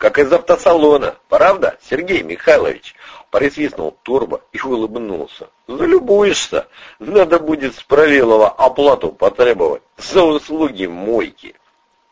как из автосалона. Правда, Сергей Михайлович?» Присвистнул Турбо и улыбнулся. «Залюбуешься. Надо будет с Правилова оплату потребовать за услуги мойки».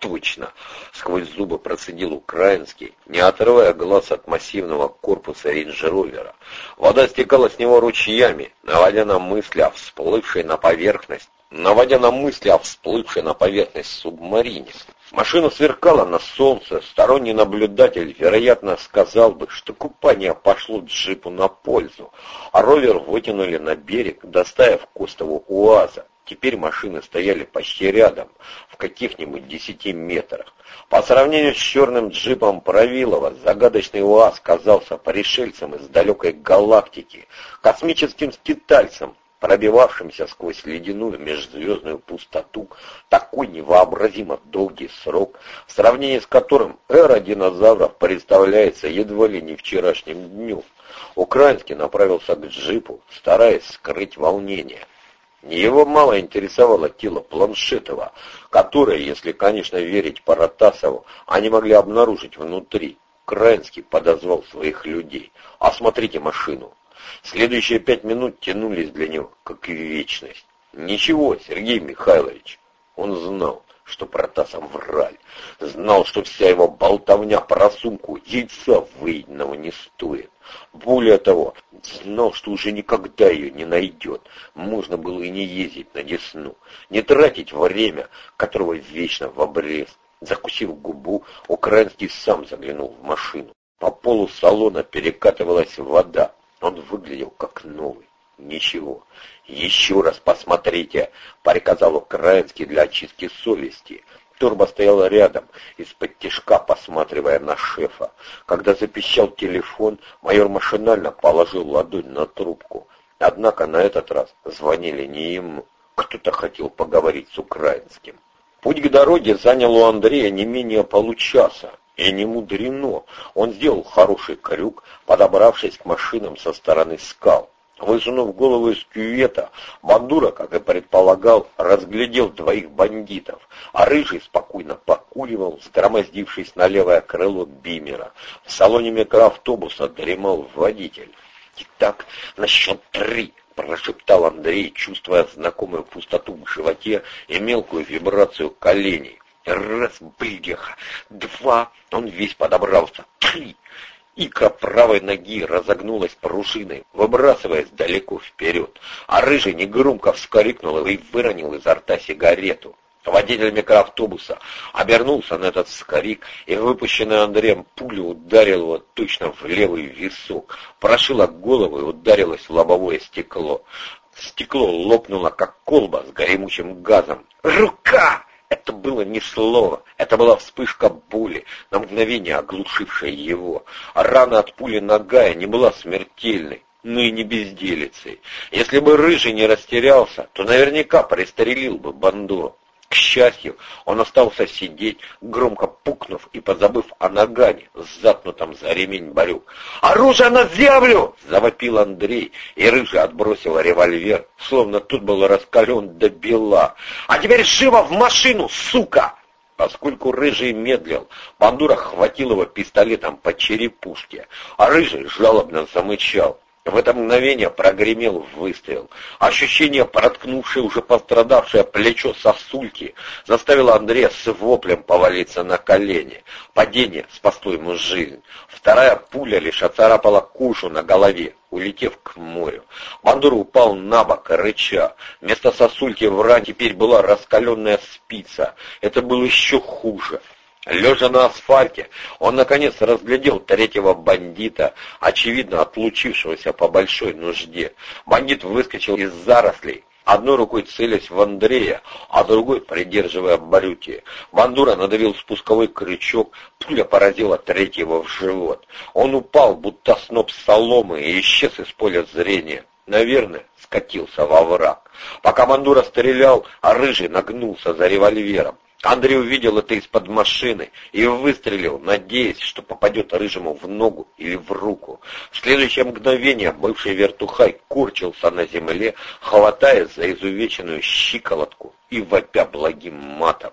«Точно!» — сквозь зубы процедил украинский, не отрывая глаз от массивного корпуса рейндж-ровера. Вода стекала с него ручьями, наводя на мысли о всплывшей на поверхность наводя на мысли о всплывшей на поверхность субмарине. Машина сверкала на солнце, сторонний наблюдатель, вероятно, сказал бы, что купание пошло джипу на пользу, а ровер вытянули на берег, доставив Костову УАЗа. Теперь машины стояли почти рядом, в каких-нибудь десяти метрах. По сравнению с черным джипом Правилова, загадочный УАЗ казался пришельцем из далекой галактики, космическим скитальцем, пробивавшимся сквозь ледяную межзвездную пустоту такой невообразимо долгий срок, в сравнении с которым эра динозавров представляется едва ли не вчерашним днем. Украинский направился к джипу, стараясь скрыть волнение. Его мало интересовало тело Планшетова, которое, если, конечно, верить Паратасову, они могли обнаружить внутри. Краинский подозвал своих людей. «Осмотрите машину. Следующие пять минут тянулись для него, как и вечность. Ничего, Сергей Михайлович. Он знал, что Протасов враль. Знал, что вся его болтовня про сумку яйца выеденного не стоит. Более того, знал, что уже никогда ее не найдет. Можно было и не ездить на Десну, не тратить время, которого вечно в обрез. Закусив губу, Украинский сам заглянул в машину. По полу салона перекатывалась вода. Он выглядел как новый. Ничего. Еще раз посмотрите, приказал Украинский для очистки совести. Турбо стоял рядом, из-под тишка посматривая на шефа. Когда запищал телефон, майор машинально положил ладонь на трубку. Однако на этот раз звонили не ему. Кто-то хотел поговорить с украинским. Путь к дороге занял у Андрея не менее получаса. И не мудрено. Он сделал хороший крюк, подобравшись к машинам со стороны скал. Высунув голову из кювета, Бандура, как и предполагал, разглядел двоих бандитов, а Рыжий спокойно покуривал, сгромоздившись на левое крыло Бимера. В салоне микроавтобуса дремал водитель. «Итак, на счет три!» — прошептал Андрей, чувствуя знакомую пустоту в животе и мелкую вибрацию коленей. Раз, бляха, два, он весь подобрался, три. Икра правой ноги разогнулась пружиной, выбрасываясь далеко вперед, а рыжий негромко вскрикнул и выронил изо рта сигарету. Водитель микроавтобуса обернулся на этот скорик, и выпущенная Андреем пуля ударила его точно в левый висок, прошила голову и ударилось в лобовое стекло. Стекло лопнуло, как колба с горемучим газом. «Рука!» Это было не слово, это была вспышка боли, на мгновение оглушившая его. А рана от пули ногая не была смертельной, но и не безделицей. Если бы Рыжий не растерялся, то наверняка пристрелил бы Бандуру. К счастью, он остался сидеть, громко пукнув и позабыв о нагане с запнутым за ремень барюк. «Оружие на землю!» — завопил Андрей, и Рыжий отбросил револьвер, словно тут был раскален до бела. «А теперь живо в машину, сука!» Поскольку Рыжий медлил, Бандура хватил его пистолетом по черепушке, а Рыжий жалобно замычал. В это мгновение прогремел выстрел. Ощущение, проткнувшее уже пострадавшее плечо сосульки, заставило Андрея с воплем повалиться на колени. Падение спасло ему жизнь. Вторая пуля лишь оцарапала кушу на голове, улетев к морю. Бандур упал на бок, рыча. Вместо сосульки в ране теперь была раскаленная спица. Это было еще хуже. Лежа на асфальте, он наконец разглядел третьего бандита, очевидно отлучившегося по большой нужде. Бандит выскочил из зарослей, одной рукой целясь в Андрея, а другой придерживая Барюти. Бандура надавил спусковой крючок, пуля поразила третьего в живот. Он упал, будто сноп соломы, и исчез из поля зрения. Наверное, скатился во враг. Пока Бандура стрелял, а Рыжий нагнулся за револьвером. Андрей увидел это из-под машины и выстрелил, надеясь, что попадет рыжему в ногу или в руку. В следующее мгновение бывший вертухай курчился на земле, хватая за изувеченную щиколотку и вопя благим матом.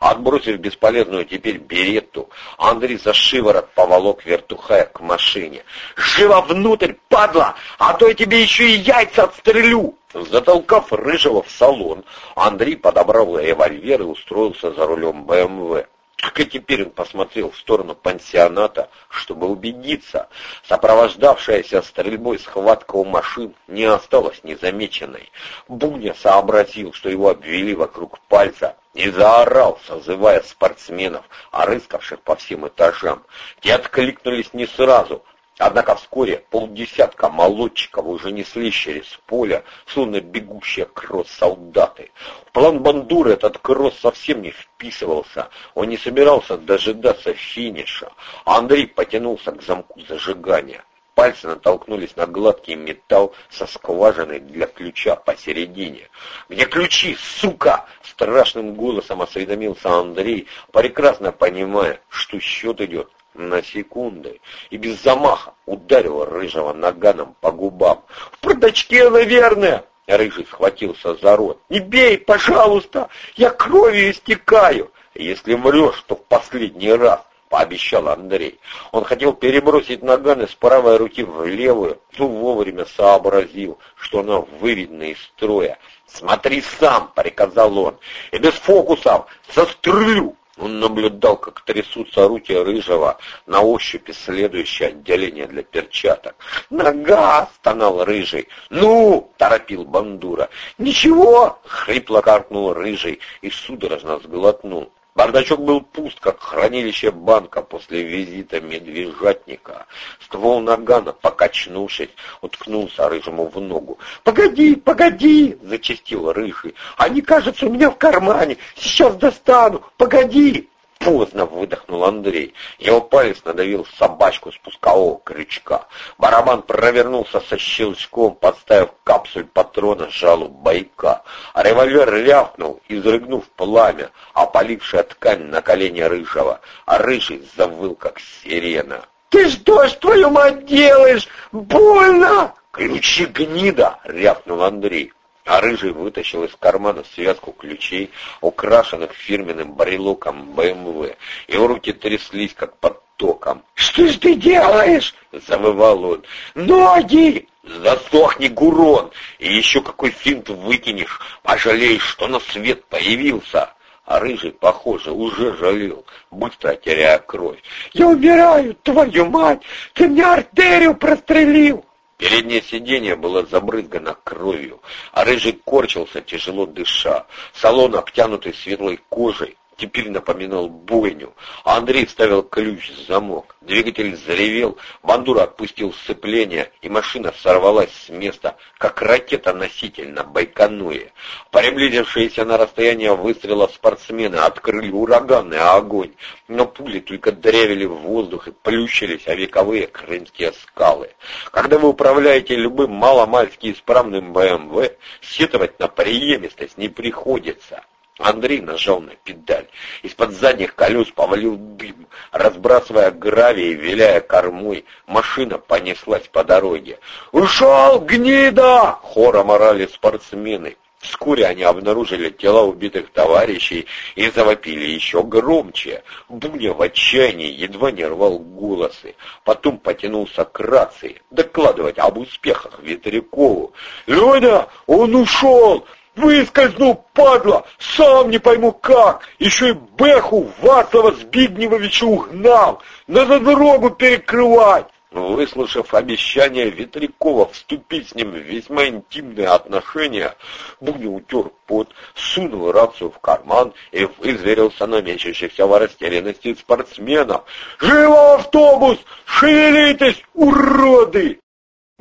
Отбросив бесполезную теперь беретту, Андрей за шиворот поволок вертухая к машине. «Живо внутрь, падла, а то я тебе еще и яйца отстрелю!» Затолкав Рыжего в салон, Андрей подобрал револьвер и устроился за рулем БМВ. Только теперь он посмотрел в сторону пансионата, чтобы убедиться, сопровождавшаяся стрельбой схватка у машин не осталась незамеченной. Буня сообразил, что его обвели вокруг пальца, и заорал, созывая спортсменов, орыскавших по всем этажам. Те откликнулись не сразу, Однако вскоре полдесятка молодчиков уже несли через поле, словно бегущие кросс солдаты. В план Бандуры этот кросс совсем не вписывался, он не собирался дожидаться финиша. А Андрей потянулся к замку зажигания. Пальцы натолкнулись на гладкий металл со скважиной для ключа посередине. «Где ключи, сука?» — страшным голосом осведомился Андрей, прекрасно понимая, что счет идет на секунды и без замаха ударил Рыжего наганом по губам. «В продачке, наверное!» Рыжий схватился за рот. «Не бей, пожалуйста! Я кровью истекаю!» «Если врешь, то в последний раз!» — пообещал Андрей. Он хотел перебросить наган из правой руки в левую, но вовремя сообразил, что она выведена из строя. «Смотри сам!» — приказал он. «И без фокусов! Застрелю!» Он наблюдал, как трясутся руки Рыжего, на ощупь исследующее отделение для перчаток. «Нога!» — стонал Рыжий. «Ну!» — торопил Бандура. «Ничего!» — хрипло каркнул Рыжий и судорожно сглотнул. Бардачок был пуст, как хранилище банка после визита медвежатника. Ствол нагана, покачнувшись, уткнулся рыжему в ногу. «Погоди, погоди!» — зачастил рыжий. «Они, кажется, у меня в кармане. Сейчас достану. Погоди!» Поздно выдохнул Андрей. Его палец надавил собачку спускового крючка. Барабан провернулся со щелчком, подставив капсуль патрона жалу бойка. А револьвер рявкнул, изрыгнув пламя, опалившая ткань на колени рыжего. А рыжий завыл, как сирена. «Ты что ж, твою мать, делаешь? Больно!» «Ключи гнида!» — рявкнул Андрей а Рыжий вытащил из кармана связку ключей, украшенных фирменным брелоком БМВ. Его руки тряслись, как под током. «Что ж ты делаешь?» — завывал он. «Ноги!» «Засохни, Гурон! И еще какой финт выкинешь! Пожалеешь, что на свет появился!» А Рыжий, похоже, уже жалел, быстро теряя кровь. «Я умираю, твою мать! Ты мне артерию прострелил!» Переднее сиденье было забрызгано кровью, а рыжий корчился, тяжело дыша. Салон, обтянутый светлой кожей, теперь напоминал бойню. А Андрей вставил ключ в замок. Двигатель заревел, бандура отпустил сцепление, и машина сорвалась с места, как ракета-носитель на Байконуре. Приблизившиеся на расстояние выстрела спортсмены открыли ураганный огонь, но пули только древили в воздух и плющились о вековые крымские скалы. Когда вы управляете любым маломальски исправным БМВ, сетовать на преемистость не приходится. Андрей нажал на педаль. Из-под задних колес повалил дым. Разбрасывая гравий и виляя кормой, машина понеслась по дороге. «Ушел, гнида!» — хором орали спортсмены. Вскоре они обнаружили тела убитых товарищей и завопили еще громче. Буня в отчаянии едва не рвал голосы. Потом потянулся к рации, докладывать об успехах Ветрякову. «Леня, он ушел! Выскользнул, падла, сам не пойму как, еще и Бэху Вацлава Збигневовича угнал, надо дорогу перекрывать. Выслушав обещание Ветрякова вступить с ним в весьма интимные отношения, Буня утер пот, сунул рацию в карман и вызверился на мечащихся в растерянности спортсменов. «Живо автобус! Шевелитесь, уроды!»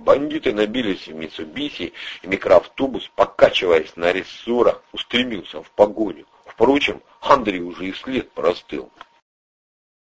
Бандиты набились в Митсубиси, и микроавтобус, покачиваясь на рессорах, устремился в погоню. Впрочем, Андрей уже и след простыл.